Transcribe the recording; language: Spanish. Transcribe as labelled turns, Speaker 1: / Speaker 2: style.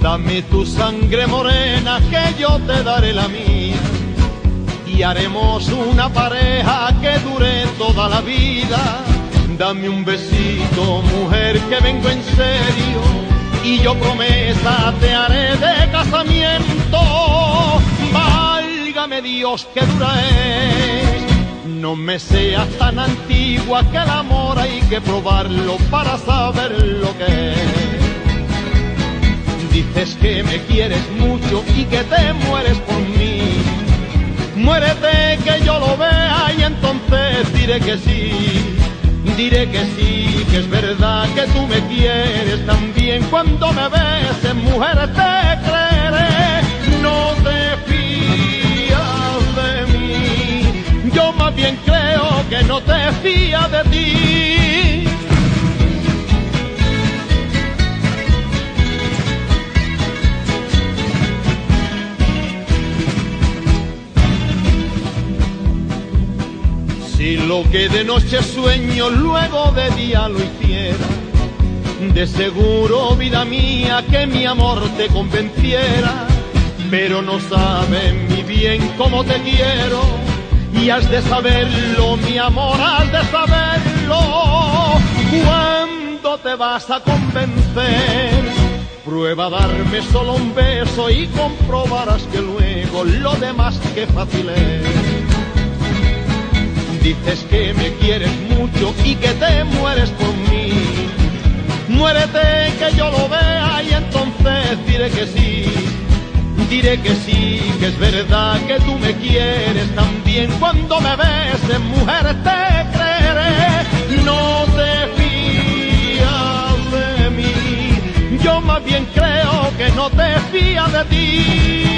Speaker 1: Dame tu sangre morena que yo te daré la mía y haremos una pareja que dure toda la vida. Dame un besito, mujer, que vengo en serio y yo promesa te haré de casamiento. Válgame Dios, que dura es. No me seas tan antigua que el amor hay que probarlo para saber Dices que me quieres mucho y que te mueres por mí. Muérete que yo lo vea y entonces diré que sí. Diré que sí, que es verdad que tú me quieres también. Cuando me beses, mujer, te creeré. No te fías de mí. Yo más bien creo que no te fías de ti. Si lo que de noche sueño luego de día lo hiciera, de seguro, vida mía, que mi amor te convenciera, pero no sabes mi bien cómo te quiero, y has de saberlo, mi amor, has de saberlo, cuando te vas a convencer. Prueba a darme solo un beso y comprobarás que luego lo demás que fácil es. Dices que me quieres mucho y que te mueres por mí. Muérete que yo lo vea y entonces diré que sí. Diré que sí, que es verdad que tú me quieres también. Cuando me beses, mujer, te creeré. No te fías de mí. Yo más bien creo que no te fías de ti.